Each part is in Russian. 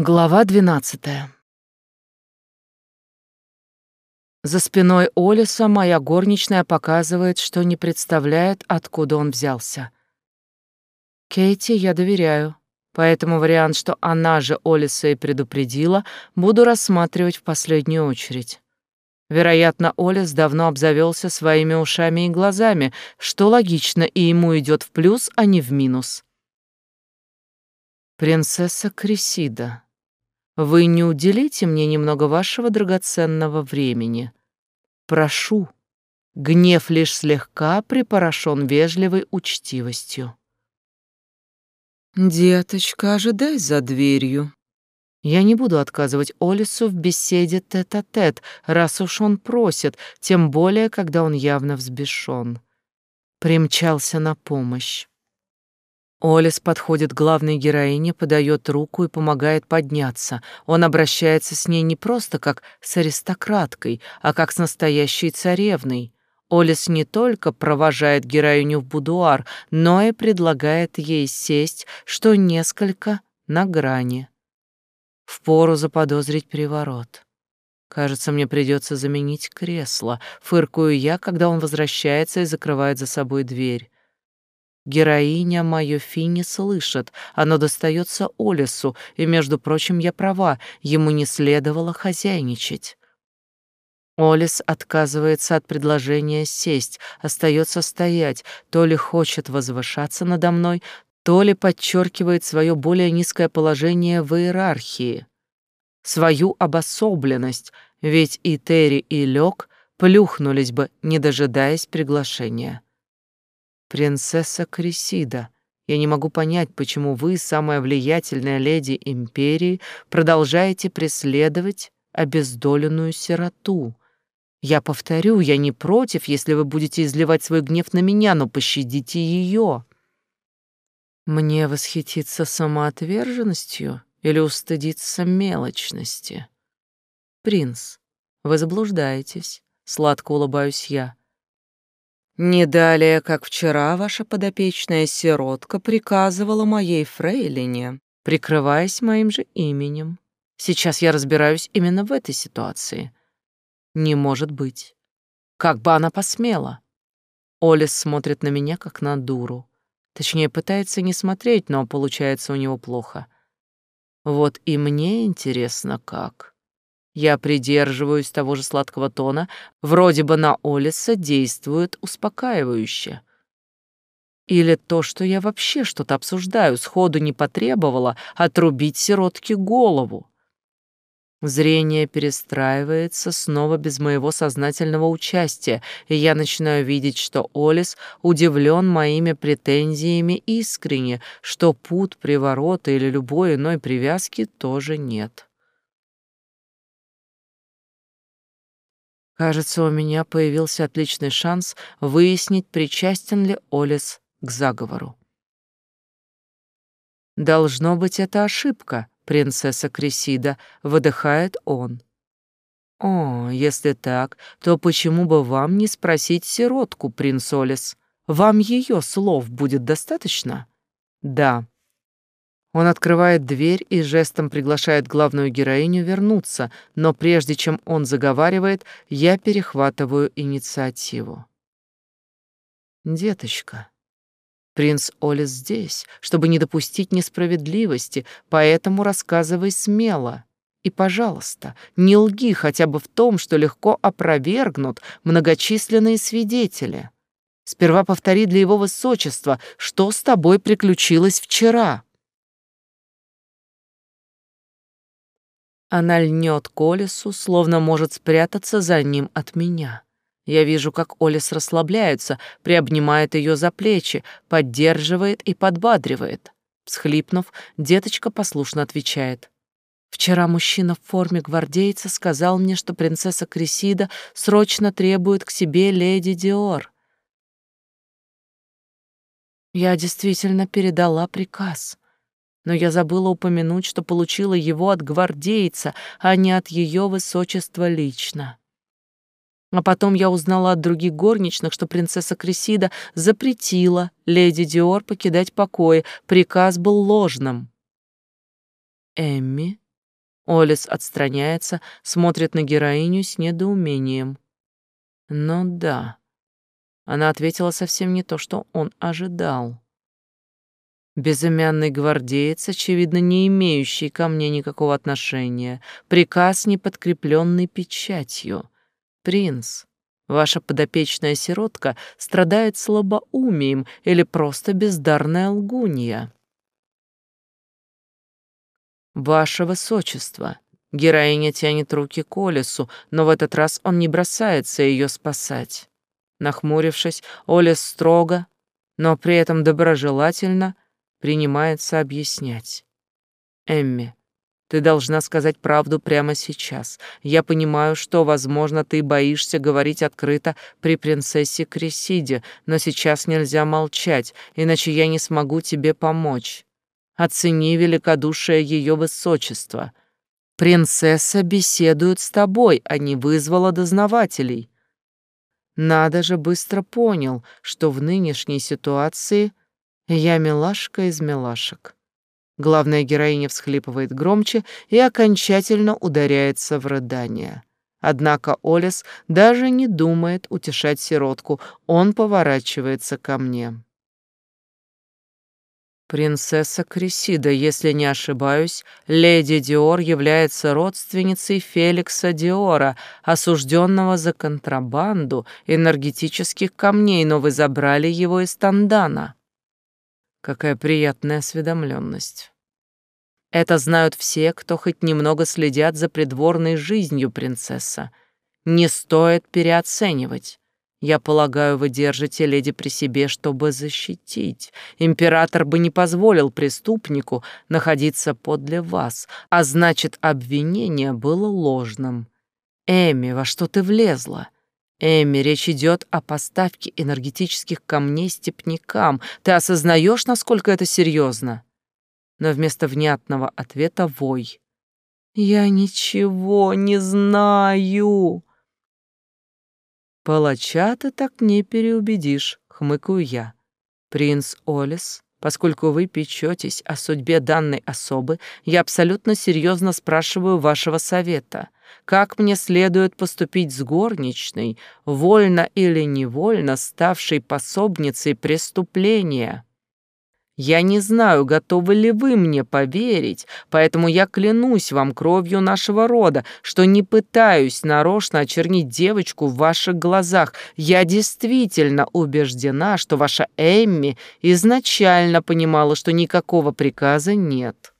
Глава двенадцатая. За спиной Олиса моя горничная показывает, что не представляет, откуда он взялся. Кейти я доверяю, поэтому вариант, что она же Олиса и предупредила, буду рассматривать в последнюю очередь. Вероятно, Олис давно обзавелся своими ушами и глазами, что логично, и ему идет в плюс, а не в минус. Принцесса Крисида, вы не уделите мне немного вашего драгоценного времени. Прошу. Гнев лишь слегка припорошен вежливой учтивостью. Деточка, ожидай за дверью. Я не буду отказывать Олису в беседе тет-а-тет, -тет, раз уж он просит, тем более, когда он явно взбешен. Примчался на помощь. Олис подходит к главной героине, подает руку и помогает подняться. Он обращается с ней не просто как с аристократкой, а как с настоящей царевной. Олис не только провожает героиню в будуар, но и предлагает ей сесть, что несколько на грани. Впору заподозрить приворот. Кажется, мне придется заменить кресло. Фыркую я, когда он возвращается и закрывает за собой дверь. Героиня мою фи не слышит, оно достается Олесу, и, между прочим, я права, ему не следовало хозяйничать. Олес отказывается от предложения сесть, остается стоять, то ли хочет возвышаться надо мной, то ли подчеркивает свое более низкое положение в иерархии, свою обособленность, ведь и Терри, и Лёк плюхнулись бы, не дожидаясь приглашения. «Принцесса Крисида, я не могу понять, почему вы, самая влиятельная леди Империи, продолжаете преследовать обездоленную сироту. Я повторю, я не против, если вы будете изливать свой гнев на меня, но пощадите ее. Мне восхититься самоотверженностью или устыдиться мелочности? Принц, вы заблуждаетесь, сладко улыбаюсь я. Не далее, как вчера, ваша подопечная сиротка приказывала моей фрейлине, прикрываясь моим же именем. Сейчас я разбираюсь именно в этой ситуации. Не может быть. Как бы она посмела? Олес смотрит на меня, как на дуру. Точнее, пытается не смотреть, но получается у него плохо. Вот и мне интересно, как. Я придерживаюсь того же сладкого тона, вроде бы на Олиса действует успокаивающе. Или то, что я вообще что-то обсуждаю, сходу не потребовала отрубить сиротке голову. Зрение перестраивается снова без моего сознательного участия, и я начинаю видеть, что Олис удивлен моими претензиями искренне, что пут, приворота или любой иной привязки тоже нет. Кажется, у меня появился отличный шанс выяснить, причастен ли Олес к заговору. «Должно быть, это ошибка, принцесса Крисида», — выдыхает он. «О, если так, то почему бы вам не спросить сиротку, принц Олес? Вам ее слов будет достаточно?» «Да», он открывает дверь и жестом приглашает главную героиню вернуться, но прежде чем он заговаривает, я перехватываю инициативу. «Деточка, принц Олес здесь, чтобы не допустить несправедливости, поэтому рассказывай смело. И, пожалуйста, не лги хотя бы в том, что легко опровергнут многочисленные свидетели. Сперва повтори для его высочества, что с тобой приключилось вчера». Она льнет к Олесу, словно может спрятаться за ним от меня. Я вижу, как Олес расслабляется, приобнимает ее за плечи, поддерживает и подбадривает. Схлипнув, деточка послушно отвечает. «Вчера мужчина в форме гвардейца сказал мне, что принцесса Крисида срочно требует к себе леди Диор. Я действительно передала приказ но я забыла упомянуть, что получила его от гвардейца, а не от ее высочества лично. А потом я узнала от других горничных, что принцесса Крисида запретила леди Диор покидать покои, приказ был ложным. Эмми Олес отстраняется, смотрит на героиню с недоумением. Ну да, она ответила совсем не то, что он ожидал. Безымянный гвардеец, очевидно, не имеющий ко мне никакого отношения, приказ, не подкрепленный печатью. «Принц, ваша подопечная сиротка страдает слабоумием или просто бездарная лгунья». «Ваше высочество!» Героиня тянет руки к Олесу, но в этот раз он не бросается ее спасать. Нахмурившись, Олес строго, но при этом доброжелательно принимается объяснять. «Эмми, ты должна сказать правду прямо сейчас. Я понимаю, что, возможно, ты боишься говорить открыто при принцессе Кресиде, но сейчас нельзя молчать, иначе я не смогу тебе помочь. Оцени великодушие ее высочества. Принцесса беседует с тобой, а не вызвала дознавателей. Надо же быстро понял, что в нынешней ситуации я милашка из милашек. Главная героиня всхлипывает громче и окончательно ударяется в рыдание. Однако Олес даже не думает утешать сиротку, он поворачивается ко мне. Принцесса Крисида, если не ошибаюсь, леди Диор является родственницей Феликса Диора, осужденного за контрабанду энергетических камней, но вы забрали его из Тандана. Какая приятная осведомленность. Это знают все, кто хоть немного следят за придворной жизнью принцесса. Не стоит переоценивать. Я полагаю, вы держите леди при себе, чтобы защитить. Император бы не позволил преступнику находиться подле вас, а значит, обвинение было ложным. Эми, во что ты влезла? Эми, речь идет о поставке энергетических камней степнякам. Ты осознаешь, насколько это серьезно? Но вместо внятного ответа вой. Я ничего не знаю. «Палача ты так не переубедишь», — хмыкаю я. «Принц Олис, поскольку вы печетесь о судьбе данной особы, я абсолютно серьезно спрашиваю вашего совета. Как мне следует поступить с горничной, вольно или невольно ставшей пособницей преступления?» Я не знаю, готовы ли вы мне поверить, поэтому я клянусь вам кровью нашего рода, что не пытаюсь нарочно очернить девочку в ваших глазах. Я действительно убеждена, что ваша Эмми изначально понимала, что никакого приказа нет.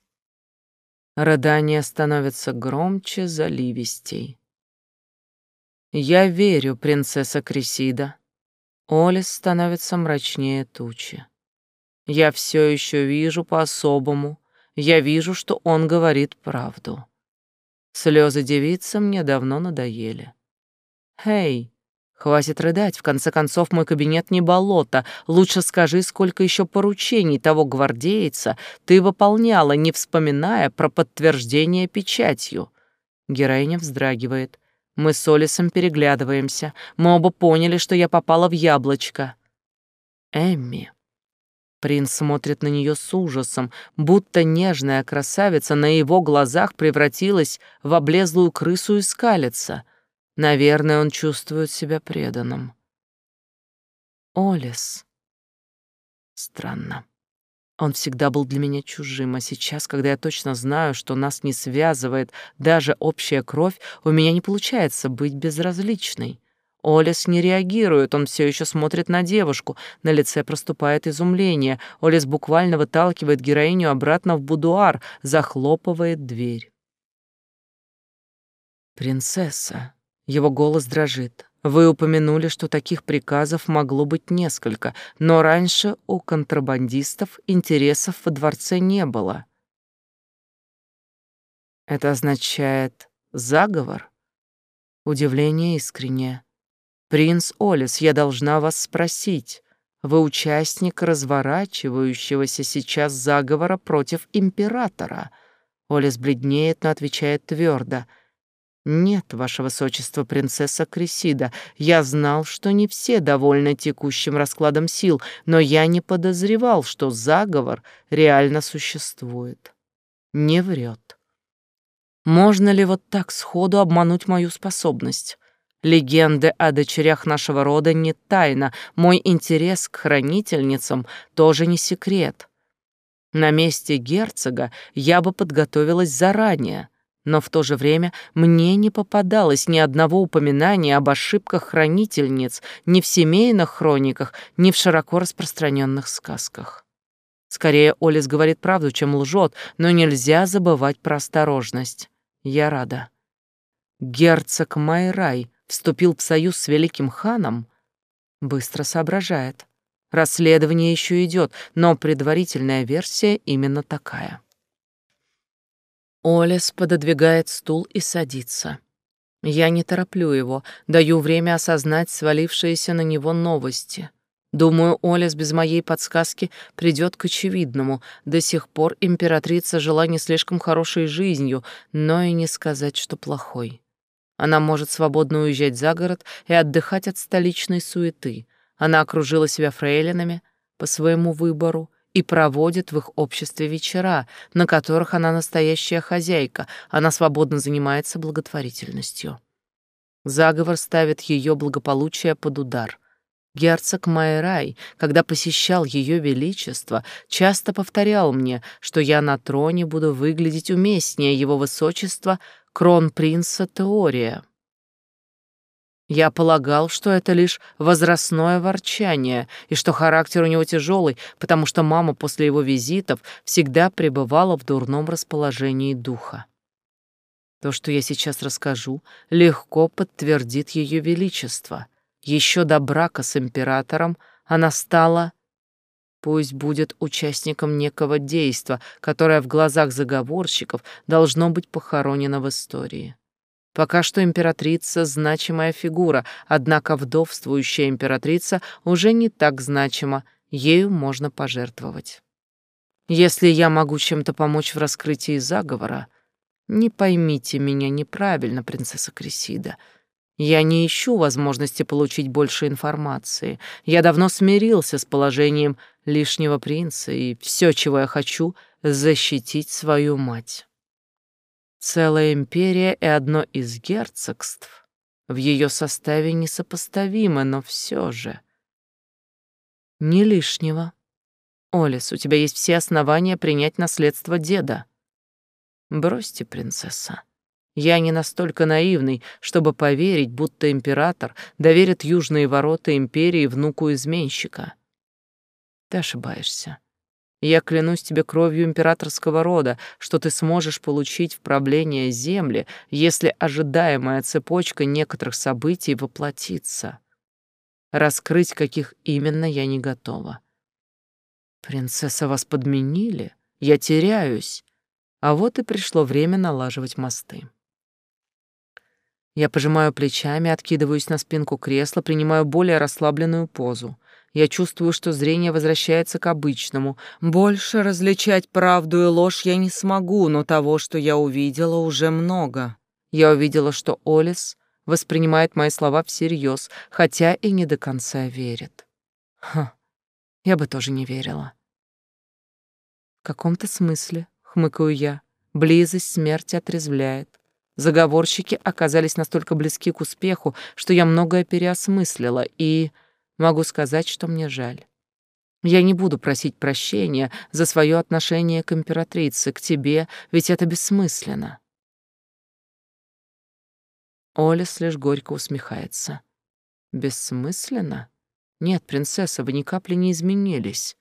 Рыдание становится громче заливистей. Я верю, принцесса Крисида. Олис становится мрачнее тучи. Я все еще вижу по-особому. Я вижу, что он говорит правду. Слезы девицы мне давно надоели. «Эй, хватит рыдать, в конце концов мой кабинет не болото. Лучше скажи, сколько еще поручений того гвардейца ты выполняла, не вспоминая про подтверждение печатью». Героиня вздрагивает. Мы с Олисом переглядываемся. Мы оба поняли, что я попала в яблочко. Эмми. Принц смотрит на нее с ужасом, будто нежная красавица на его глазах превратилась в облезлую крысу и скалится. Наверное, он чувствует себя преданным. Олес. Странно. Он всегда был для меня чужим, а сейчас, когда я точно знаю, что нас не связывает даже общая кровь, у меня не получается быть безразличной. Олес не реагирует, он все еще смотрит на девушку. На лице проступает изумление. Олес буквально выталкивает героиню обратно в будуар, захлопывает дверь. «Принцесса», его голос дрожит. Вы упомянули, что таких приказов могло быть несколько, но раньше у контрабандистов интересов во дворце не было. Это означает заговор? Удивление искреннее. «Принц Олес, я должна вас спросить. Вы участник разворачивающегося сейчас заговора против императора?» Олес бледнеет, но отвечает твердо. «Нет, ваше высочество, принцесса Крисида, я знал, что не все довольны текущим раскладом сил, но я не подозревал, что заговор реально существует. Не врет». Можно ли вот так сходу обмануть мою способность? Легенды о дочерях нашего рода не тайна, мой интерес к хранительницам тоже не секрет. На месте герцога я бы подготовилась заранее, но в то же время мне не попадалось ни одного упоминания об ошибках хранительниц ни в семейных хрониках, ни в широко распространенных сказках. Скорее, Олис говорит правду, чем лжет, но нельзя забывать про осторожность. Я рада. Герцог Майрай вступил в союз с великим ханом, быстро соображает. Расследование еще идет, но предварительная версия именно такая. Олес пододвигает стул и садится. Я не тороплю его, даю время осознать свалившиеся на него новости. Думаю, Олес без моей подсказки придет к очевидному. До сих пор императрица жила не слишком хорошей жизнью, но и не сказать, что плохой. Она может свободно уезжать за город и отдыхать от столичной суеты. Она окружила себя фрейлинами по своему выбору и проводит в их обществе вечера, на которых она настоящая хозяйка, она свободно занимается благотворительностью. Заговор ставит ее благополучие под удар. Герцог Майрай, когда посещал ее величество, часто повторял мне, что я на троне буду выглядеть уместнее его высочества кронпринца Теория. Я полагал, что это лишь возрастное ворчание, и что характер у него тяжелый, потому что мама после его визитов всегда пребывала в дурном расположении духа. То, что я сейчас расскажу, легко подтвердит ее величество. Еще до брака с императором она стала Пусть будет участником некого действа, которое в глазах заговорщиков должно быть похоронено в истории. Пока что императрица — значимая фигура, однако вдовствующая императрица уже не так значима, ею можно пожертвовать. Если я могу чем-то помочь в раскрытии заговора, не поймите меня неправильно, принцесса Крисида — я не ищу возможности получить больше информации. Я давно смирился с положением лишнего принца, и все, чего я хочу, защитить свою мать. Целая империя и одно из герцогств в ее составе несопоставимы, но все же... Не лишнего. Олес, у тебя есть все основания принять наследство деда. Бросьте, принцесса. Я не настолько наивный, чтобы поверить, будто император доверит южные ворота империи внуку изменщика. Ты ошибаешься. Я клянусь тебе кровью императорского рода, что ты сможешь получить в правление земли, если ожидаемая цепочка некоторых событий воплотится. Раскрыть, каких именно, я не готова. Принцесса, вас подменили? Я теряюсь. А вот и пришло время налаживать мосты. Я пожимаю плечами, откидываюсь на спинку кресла, принимаю более расслабленную позу. Я чувствую, что зрение возвращается к обычному. Больше различать правду и ложь я не смогу, но того, что я увидела, уже много. Я увидела, что Олис воспринимает мои слова всерьез, хотя и не до конца верит. Ха, я бы тоже не верила. В каком-то смысле, хмыкаю я, близость смерти отрезвляет. Заговорщики оказались настолько близки к успеху, что я многое переосмыслила, и могу сказать, что мне жаль. Я не буду просить прощения за свое отношение к императрице, к тебе, ведь это бессмысленно. Олес лишь горько усмехается. Бессмысленно? Нет, принцесса, вы ни капли не изменились.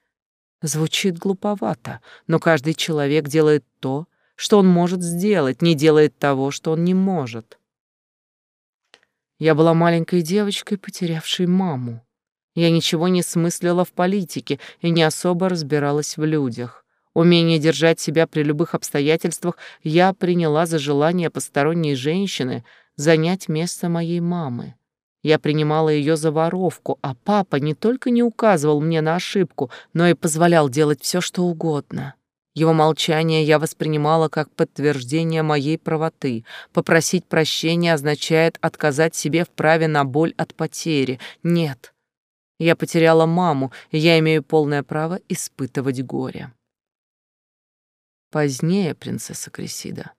Звучит глуповато, но каждый человек делает то, что он может сделать, не делает того, что он не может. Я была маленькой девочкой, потерявшей маму. Я ничего не смыслила в политике и не особо разбиралась в людях. Умение держать себя при любых обстоятельствах я приняла за желание посторонней женщины занять место моей мамы. Я принимала ее за воровку, а папа не только не указывал мне на ошибку, но и позволял делать все, что угодно. Его молчание я воспринимала как подтверждение моей правоты. Попросить прощения означает отказать себе в праве на боль от потери. Нет. Я потеряла маму, и я имею полное право испытывать горе. Позднее, принцесса Крисида,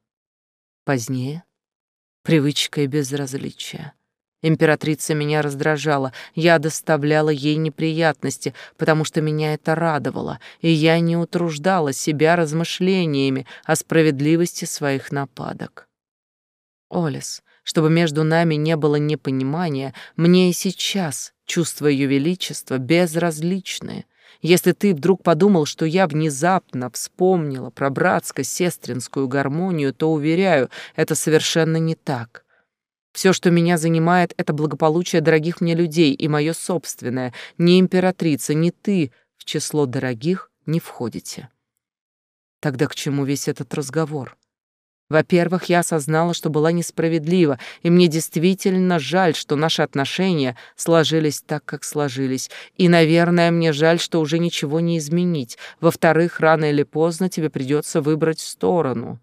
Позднее — привычка и безразличие. Императрица меня раздражала, я доставляла ей неприятности, потому что меня это радовало, и я не утруждала себя размышлениями о справедливости своих нападок. Олес, чтобы между нами не было непонимания, мне и сейчас чувства ее величества безразличны. Если ты вдруг подумал, что я внезапно вспомнила про братско-сестринскую гармонию, то, уверяю, это совершенно не так. Все, что меня занимает, это благополучие дорогих мне людей и мое собственное. Ни императрица, ни ты в число дорогих не входите. Тогда к чему весь этот разговор? Во-первых, я осознала, что была несправедлива, и мне действительно жаль, что наши отношения сложились так, как сложились. И, наверное, мне жаль, что уже ничего не изменить. Во-вторых, рано или поздно тебе придется выбрать сторону.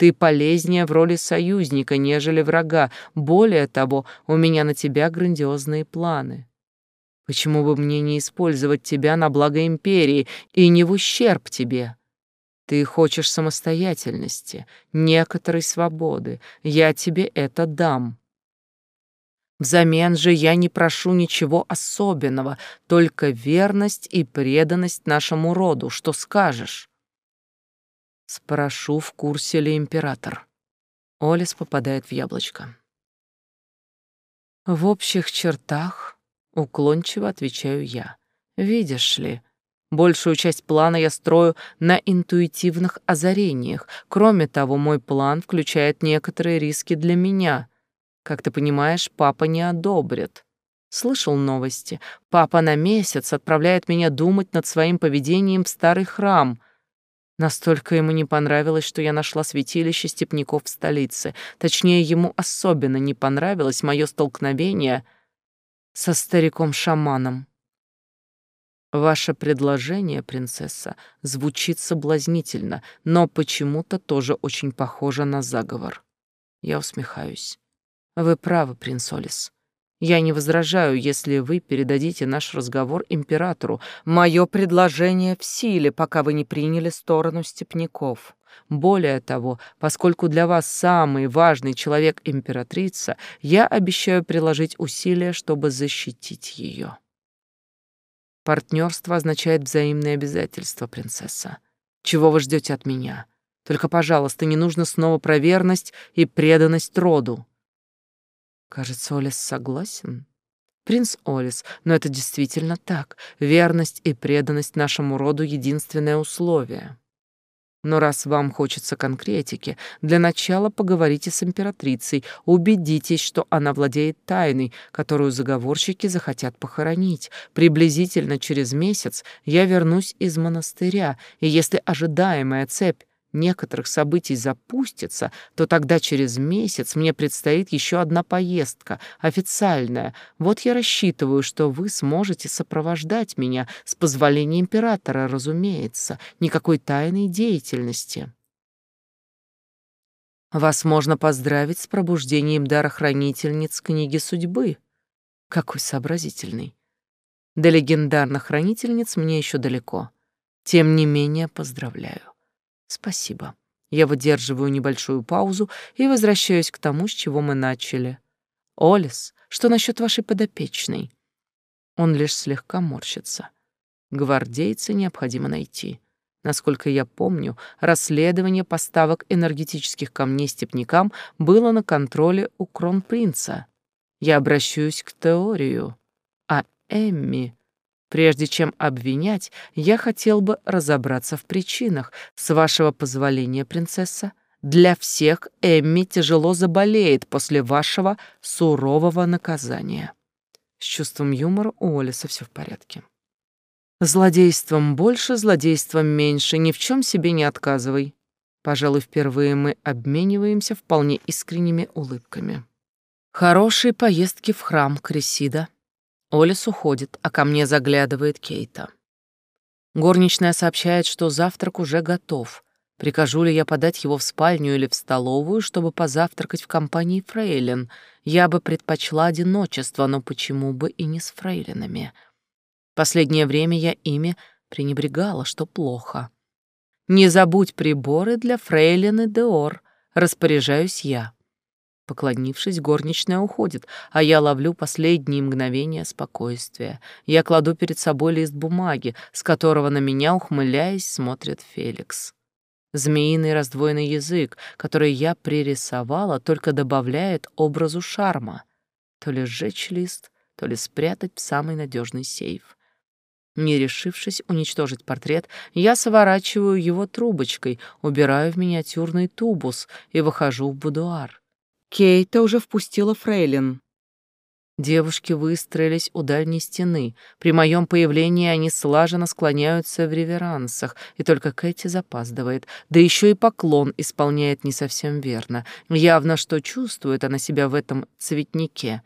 Ты полезнее в роли союзника, нежели врага. Более того, у меня на тебя грандиозные планы. Почему бы мне не использовать тебя на благо империи и не в ущерб тебе?» Ты хочешь самостоятельности, некоторой свободы. Я тебе это дам. Взамен же я не прошу ничего особенного, только верность и преданность нашему роду. Что скажешь? Спрошу, в курсе ли император. Олес попадает в яблочко. В общих чертах уклончиво отвечаю я. Видишь ли, Большую часть плана я строю на интуитивных озарениях. Кроме того, мой план включает некоторые риски для меня. Как ты понимаешь, папа не одобрит. Слышал новости. Папа на месяц отправляет меня думать над своим поведением в старый храм. Настолько ему не понравилось, что я нашла святилище степняков в столице. Точнее, ему особенно не понравилось мое столкновение со стариком-шаманом. Ваше предложение, принцесса, звучит соблазнительно, но почему-то тоже очень похоже на заговор. Я усмехаюсь. Вы правы, принц Олис. Я не возражаю, если вы передадите наш разговор императору. Мое предложение в силе, пока вы не приняли сторону степняков. Более того, поскольку для вас самый важный человек императрица, я обещаю приложить усилия, чтобы защитить ее. Партнерство означает взаимные обязательства, принцесса. Чего вы ждете от меня? Только, пожалуйста, не нужно снова про верность и преданность роду. Кажется, Олес согласен. Принц Олес, но это действительно так. Верность и преданность нашему роду — единственное условие. Но раз вам хочется конкретики, для начала поговорите с императрицей, убедитесь, что она владеет тайной, которую заговорщики захотят похоронить. Приблизительно через месяц я вернусь из монастыря, и если ожидаемая цепь некоторых событий запустится, то тогда через месяц мне предстоит еще одна поездка, официальная. Вот я рассчитываю, что вы сможете сопровождать меня, с позволения императора, разумеется, никакой тайной деятельности. Вас можно поздравить с пробуждением дара хранительниц книги судьбы. Какой сообразительный. До легендарных хранительниц мне еще далеко. Тем не менее, поздравляю. Спасибо. Я выдерживаю небольшую паузу и возвращаюсь к тому, с чего мы начали. Олис, что насчет вашей подопечной? Он лишь слегка морщится. Гвардейца необходимо найти. Насколько я помню, расследование поставок энергетических камней степнякам было на контроле у кронпринца. Я обращусь к теорию. А Эмми Прежде чем обвинять, я хотел бы разобраться в причинах. С вашего позволения, принцесса, для всех Эмми тяжело заболеет после вашего сурового наказания. С чувством юмора у Олиса все в порядке. Злодейством больше, злодейством меньше, ни в чем себе не отказывай. Пожалуй, впервые мы обмениваемся вполне искренними улыбками. Хорошие поездки в храм Кресида. Олес уходит, а ко мне заглядывает Кейта. Горничная сообщает, что завтрак уже готов. Прикажу ли я подать его в спальню или в столовую, чтобы позавтракать в компании фрейлин? Я бы предпочла одиночество, но почему бы и не с фрейлинами? Последнее время я ими пренебрегала, что плохо. Не забудь приборы для фрейлины Деор. Распоряжаюсь я. Поклонившись, горничная уходит, а я ловлю последние мгновения спокойствия. Я кладу перед собой лист бумаги, с которого на меня, ухмыляясь, смотрит Феликс. Змеиный раздвоенный язык, который я пририсовала, только добавляет образу шарма. То ли сжечь лист, то ли спрятать в самый надежный сейф. Не решившись уничтожить портрет, я сворачиваю его трубочкой, убираю в миниатюрный тубус и выхожу в будуар. Кейта уже впустила фрейлин. Девушки выстроились у дальней стены. При моем появлении они слаженно склоняются в реверансах, и только Кэти запаздывает. Да еще и поклон исполняет не совсем верно. Явно, что чувствует она себя в этом цветнике.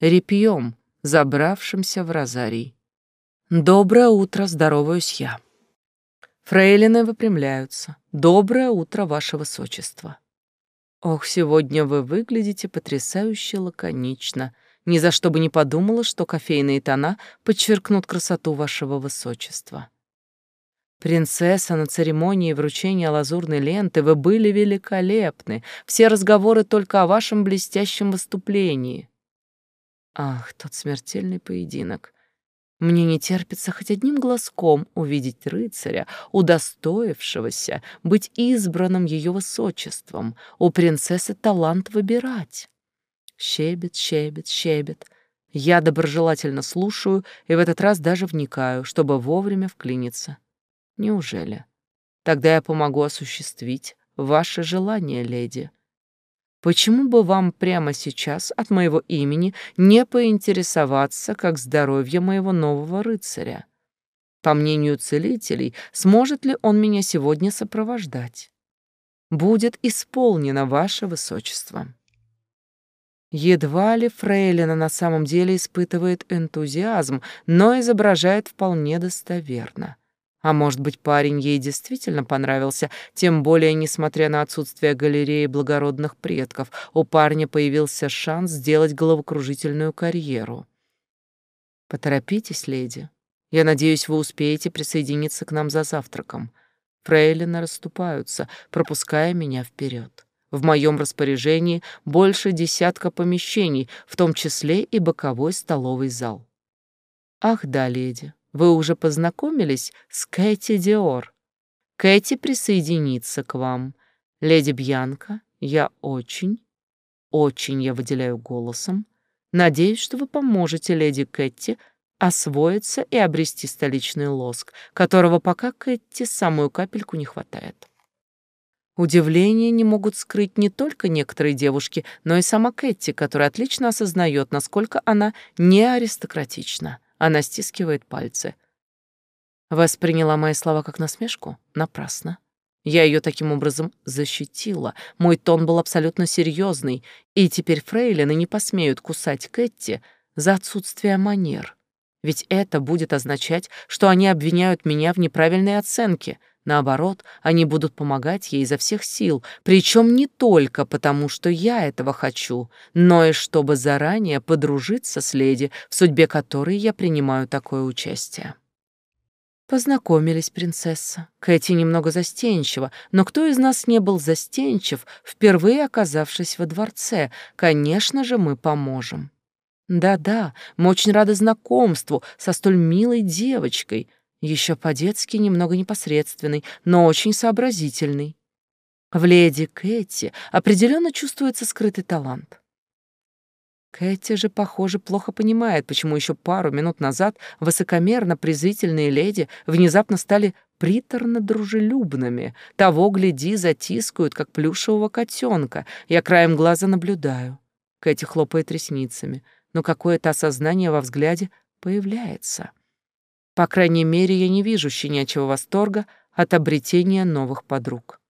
Репьем, забравшимся в розарий. «Доброе утро, здороваюсь я». Фрейлины выпрямляются. «Доброе утро, ваше высочество». «Ох, сегодня вы выглядите потрясающе лаконично», ни за что бы не подумала, что кофейные тона подчеркнут красоту вашего высочества. Принцесса на церемонии вручения лазурной ленты, вы были великолепны. Все разговоры только о вашем блестящем выступлении. Ах, тот смертельный поединок. Мне не терпится хоть одним глазком увидеть рыцаря, удостоившегося быть избранным ее высочеством. У принцессы талант выбирать. Щебет, щебет, щебет. Я доброжелательно слушаю и в этот раз даже вникаю, чтобы вовремя вклиниться. Неужели? Тогда я помогу осуществить ваше желание, леди. Почему бы вам прямо сейчас от моего имени не поинтересоваться, как здоровье моего нового рыцаря? По мнению целителей, сможет ли он меня сегодня сопровождать? Будет исполнено ваше высочество. Едва ли Фрейлина на самом деле испытывает энтузиазм, но изображает вполне достоверно. А может быть, парень ей действительно понравился, тем более, несмотря на отсутствие галереи благородных предков, у парня появился шанс сделать головокружительную карьеру. Поторопитесь, леди. Я надеюсь, вы успеете присоединиться к нам за завтраком. Фрейлины расступаются, пропуская меня вперед. В моем распоряжении больше десятка помещений, в том числе и боковой столовый зал. Ах да, леди, вы уже познакомились с Кэти Диор. Кэти присоединится к вам. Леди Бьянка, я очень, очень я выделяю голосом. Надеюсь, что вы поможете леди Кэти освоиться и обрести столичный лоск, которого пока Кэти самую капельку не хватает. Удивление не могут скрыть не только некоторые девушки, но и сама Кэти, которая отлично осознает, насколько она не аристократична. Она стискивает пальцы. Восприняла мои слова как насмешку? Напрасно. Я ее таким образом защитила. Мой тон был абсолютно серьезный, и теперь фрейлины не посмеют кусать Кэти за отсутствие манер. Ведь это будет означать, что они обвиняют меня в неправильной оценке — Наоборот, они будут помогать ей изо всех сил, причем не только потому, что я этого хочу, но и чтобы заранее подружиться с леди, в судьбе которой я принимаю такое участие. Познакомились, принцесса. Кэти немного застенчива, но кто из нас не был застенчив, впервые оказавшись во дворце? Конечно же, мы поможем. Да-да, мы очень рады знакомству со столь милой девочкой — еще по-детски немного непосредственный, но очень сообразительный. В леди Кэти определенно чувствуется скрытый талант. Кэти же, похоже, плохо понимает, почему еще пару минут назад высокомерно презрительные леди внезапно стали приторно-дружелюбными. Того, гляди, затискают, как плюшевого котенка. Я краем глаза наблюдаю. Кэти хлопает ресницами, но какое-то осознание во взгляде появляется. По крайней мере, я не вижу щенячьего восторга от обретения новых подруг.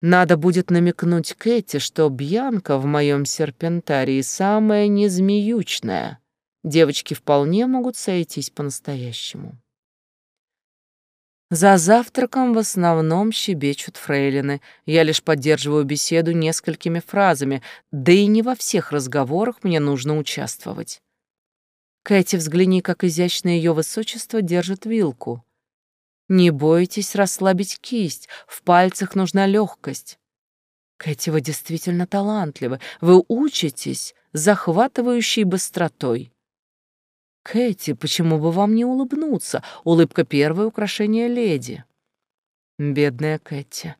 Надо будет намекнуть Кэти, что Бьянка в моем серпентарии самая незмеючная. Девочки вполне могут сойтись по-настоящему. За завтраком в основном щебечут фрейлины. Я лишь поддерживаю беседу несколькими фразами, да и не во всех разговорах мне нужно участвовать. Кэти, взгляни, как изящно ее высочество держит вилку. Не бойтесь расслабить кисть, в пальцах нужна легкость. Кэти, вы действительно талантливы. Вы учитесь захватывающей быстротой. Кэти, почему бы вам не улыбнуться? Улыбка — первое украшение леди. Бедная Кэти.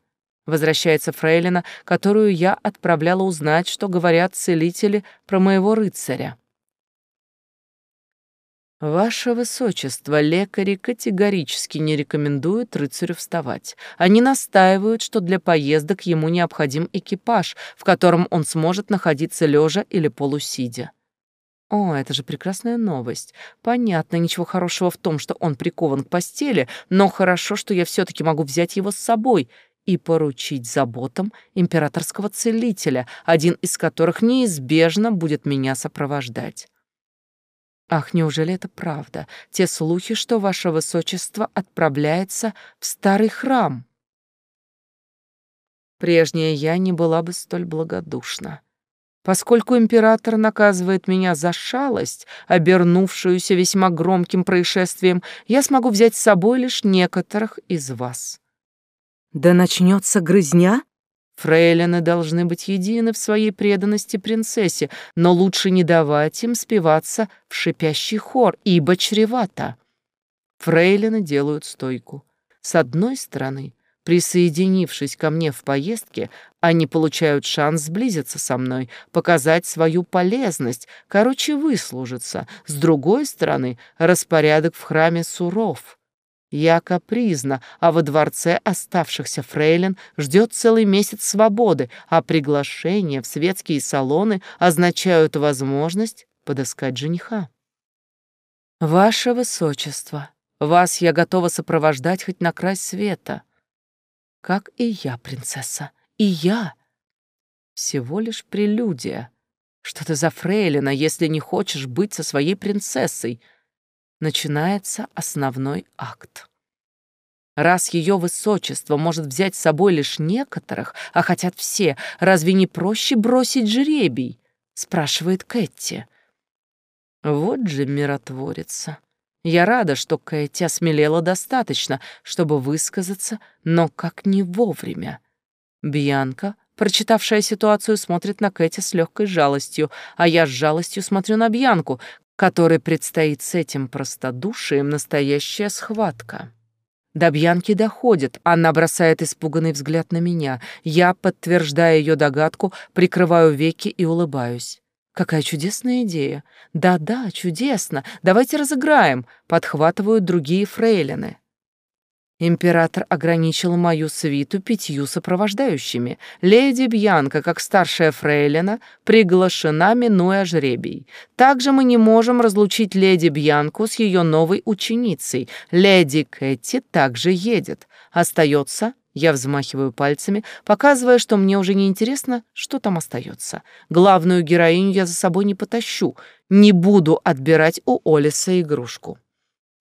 Возвращается Фрейлина, которую я отправляла узнать, что говорят целители про моего рыцаря. Ваше Высочество, лекари категорически не рекомендуют рыцарю вставать. Они настаивают, что для поездок ему необходим экипаж, в котором он сможет находиться лежа или полусидя. О, это же прекрасная новость. Понятно, ничего хорошего в том, что он прикован к постели, но хорошо, что я все таки могу взять его с собой и поручить заботам императорского целителя, один из которых неизбежно будет меня сопровождать. Ах, неужели это правда? Те слухи, что ваше высочество отправляется в старый храм. Прежняя я не была бы столь благодушна. Поскольку император наказывает меня за шалость, обернувшуюся весьма громким происшествием, я смогу взять с собой лишь некоторых из вас. Да начнется грызня? Фрейлины должны быть едины в своей преданности принцессе, но лучше не давать им спиваться в шипящий хор, ибо чревато. Фрейлины делают стойку. С одной стороны, присоединившись ко мне в поездке, они получают шанс сблизиться со мной, показать свою полезность, короче, выслужиться. С другой стороны, распорядок в храме суров. Я капризна, а во дворце оставшихся фрейлин ждет целый месяц свободы, а приглашения в светские салоны означают возможность подыскать жениха. Ваше Высочество, вас я готова сопровождать хоть на край света. Как и я, принцесса, и я. Всего лишь прелюдия. Что ты за фрейлина, если не хочешь быть со своей принцессой — начинается основной акт. Раз ее высочество может взять с собой лишь некоторых, а хотят все, разве не проще бросить жребий? спрашивает Кэти. Вот же миротворица. Я рада, что Кэти осмелела достаточно, чтобы высказаться, но как не вовремя. Бьянка, прочитавшая ситуацию, смотрит на Кэти с легкой жалостью, а я с жалостью смотрю на Бьянку, которой предстоит с этим простодушием настоящая схватка. До Бьянки доходит, она бросает испуганный взгляд на меня. Я, подтверждая ее догадку, прикрываю веки и улыбаюсь. Какая чудесная идея. Да-да, чудесно. Давайте разыграем, подхватывают другие фрейлины. Император ограничил мою свиту пятью сопровождающими. Леди Бьянка, как старшая фрейлина, приглашена, минуя жребий. Также мы не можем разлучить леди Бьянку с ее новой ученицей. Леди Кэти также едет. Остается я взмахиваю пальцами, показывая, что мне уже не интересно, что там остается. Главную героиню я за собой не потащу, не буду отбирать у Олиса игрушку.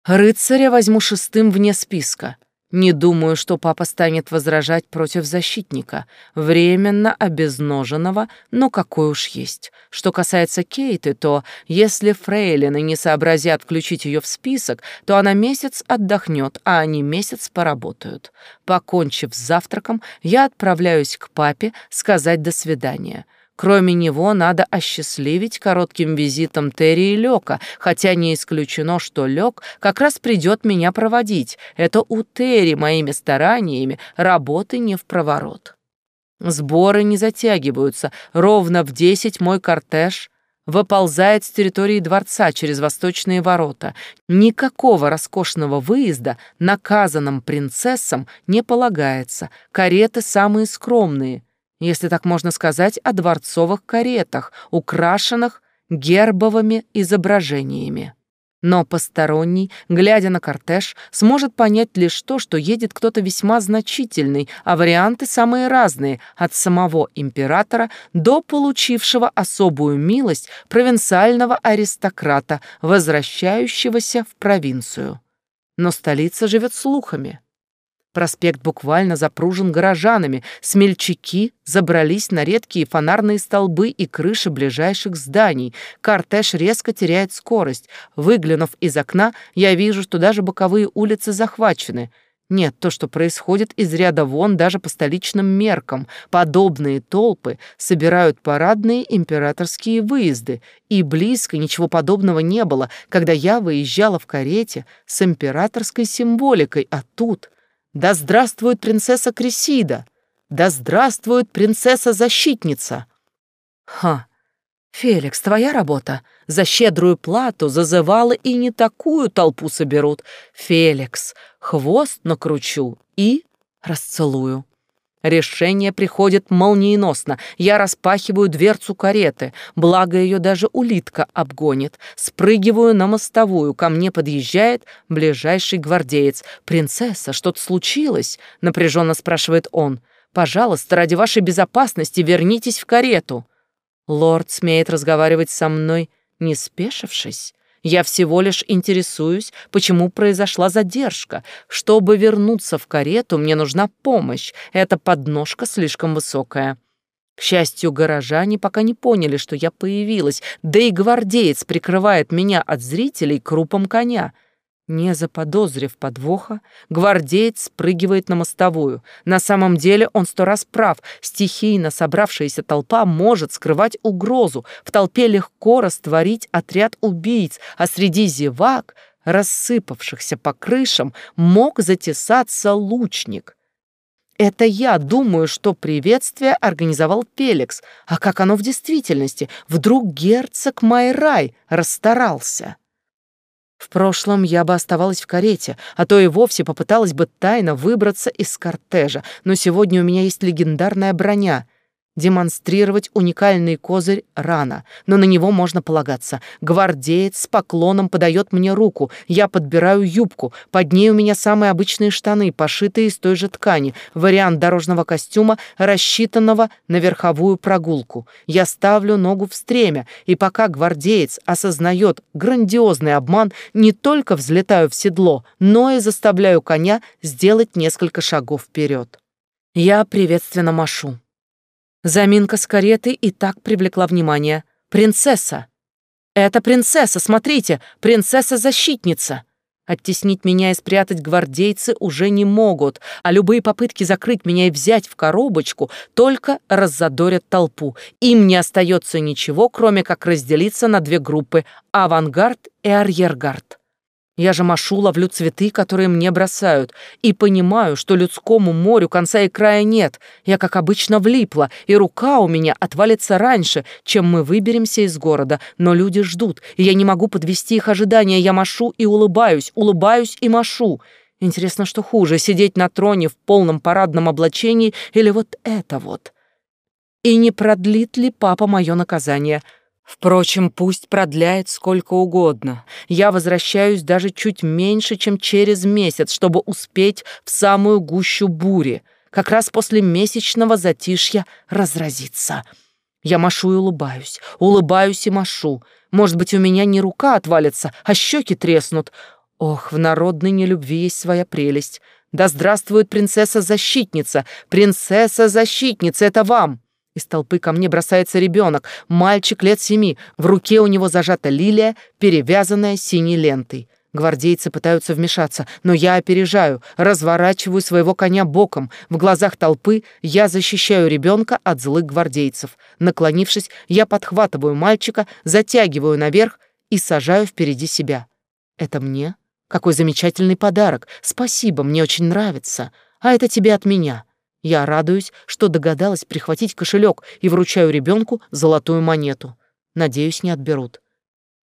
Рыцаря возьму шестым вне списка. Не думаю, что папа станет возражать против защитника, временно обезноженного, но какой уж есть. Что касается Кейты, то если фрейлины не сообразят включить ее в список, то она месяц отдохнет, а они месяц поработают. Покончив с завтраком, я отправляюсь к папе сказать «до свидания». Кроме него, надо осчастливить коротким визитом Терри и Лёка, хотя не исключено, что Лёк как раз придет меня проводить. Это у Терри моими стараниями работы не в проворот. Сборы не затягиваются. Ровно в десять мой кортеж выползает с территории дворца через восточные ворота. Никакого роскошного выезда наказанным принцессам не полагается. Кареты самые скромные — если так можно сказать, о дворцовых каретах, украшенных гербовыми изображениями. Но посторонний, глядя на кортеж, сможет понять лишь то, что едет кто-то весьма значительный, а варианты самые разные, от самого императора до получившего особую милость провинциального аристократа, возвращающегося в провинцию. Но столица живет слухами. Проспект буквально запружен горожанами. Смельчаки забрались на редкие фонарные столбы и крыши ближайших зданий. Кортеж резко теряет скорость. Выглянув из окна, я вижу, что даже боковые улицы захвачены. Нет, то, что происходит из ряда вон даже по столичным меркам. Подобные толпы собирают парадные императорские выезды, и близко ничего подобного не было, когда я выезжала в карете с императорской символикой, а тут... Да здравствует принцесса Крисида! Да здравствует принцесса-защитница! Ха! Феликс, твоя работа. За щедрую плату зазывала и не такую толпу соберут. Феликс, хвост накручу и расцелую. Решение приходит молниеносно. Я распахиваю дверцу кареты, благо ее даже улитка обгонит. Спрыгиваю на мостовую, ко мне подъезжает ближайший гвардеец. «Принцесса, что-то случилось?» — напряженно спрашивает он. «Пожалуйста, ради вашей безопасности вернитесь в карету». Лорд смеет разговаривать со мной, не спешившись. Я всего лишь интересуюсь, почему произошла задержка. Чтобы вернуться в карету, мне нужна помощь. Эта подножка слишком высокая. К счастью, горожане пока не поняли, что я появилась, да и гвардеец прикрывает меня от зрителей крупом коня — не заподозрив подвоха, гвардеец спрыгивает на мостовую. На самом деле он сто раз прав. Стихийно собравшаяся толпа может скрывать угрозу. В толпе легко растворить отряд убийц, а среди зевак, рассыпавшихся по крышам, мог затесаться лучник. Это я думаю, что приветствие организовал Пеликс, а как оно в действительности? Вдруг герцог Майрай расстарался? В прошлом я бы оставалась в карете, а то и вовсе попыталась бы тайно выбраться из кортежа, но сегодня у меня есть легендарная броня — Демонстрировать уникальный козырь рано, но на него можно полагаться. Гвардеец с поклоном подает мне руку. Я подбираю юбку. Под ней у меня самые обычные штаны, пошитые из той же ткани. Вариант дорожного костюма, рассчитанного на верховую прогулку. Я ставлю ногу в стремя, и пока гвардеец осознает грандиозный обман, не только взлетаю в седло, но и заставляю коня сделать несколько шагов вперед. Я приветственно машу. Заминка с каретой и так привлекла внимание. «Принцесса! Это принцесса, смотрите! Принцесса-защитница!» Оттеснить меня и спрятать гвардейцы уже не могут, а любые попытки закрыть меня и взять в коробочку только раззадорят толпу. Им не остается ничего, кроме как разделиться на две группы — авангард и арьергард. Я же машу, ловлю цветы, которые мне бросают, и понимаю, что людскому морю конца и края нет. Я, как обычно, влипла, и рука у меня отвалится раньше, чем мы выберемся из города. Но люди ждут, и я не могу подвести их ожидания. Я машу и улыбаюсь, улыбаюсь и машу. Интересно, что хуже, сидеть на троне в полном парадном облачении или вот это вот? И не продлит ли папа мое наказание?» Впрочем, пусть продляет сколько угодно. Я возвращаюсь даже чуть меньше, чем через месяц, чтобы успеть в самую гущу бури, как раз после месячного затишья разразиться. Я машу и улыбаюсь, улыбаюсь и машу. Может быть, у меня не рука отвалится, а щеки треснут. Ох, в народной нелюбви есть своя прелесть. Да здравствует принцесса-защитница! Принцесса-защитница, это вам! Из толпы ко мне бросается ребенок, мальчик лет семи. В руке у него зажата лилия, перевязанная синей лентой. Гвардейцы пытаются вмешаться, но я опережаю, разворачиваю своего коня боком. В глазах толпы я защищаю ребенка от злых гвардейцев. Наклонившись, я подхватываю мальчика, затягиваю наверх и сажаю впереди себя. Это мне? Какой замечательный подарок. Спасибо, мне очень нравится. А это тебе от меня. Я радуюсь, что догадалась прихватить кошелек и вручаю ребенку золотую монету. Надеюсь, не отберут.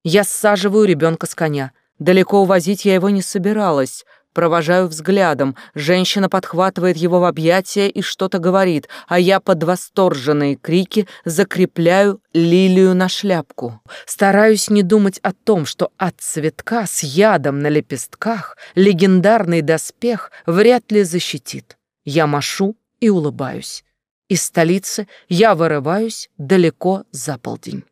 Я саживаю ребенка с коня. Далеко увозить я его не собиралась. Провожаю взглядом. Женщина подхватывает его в объятия и что-то говорит, а я под восторженные крики закрепляю лилию на шляпку. Стараюсь не думать о том, что от цветка с ядом на лепестках легендарный доспех вряд ли защитит. Я машу и улыбаюсь. Из столицы я вырываюсь далеко за полдень.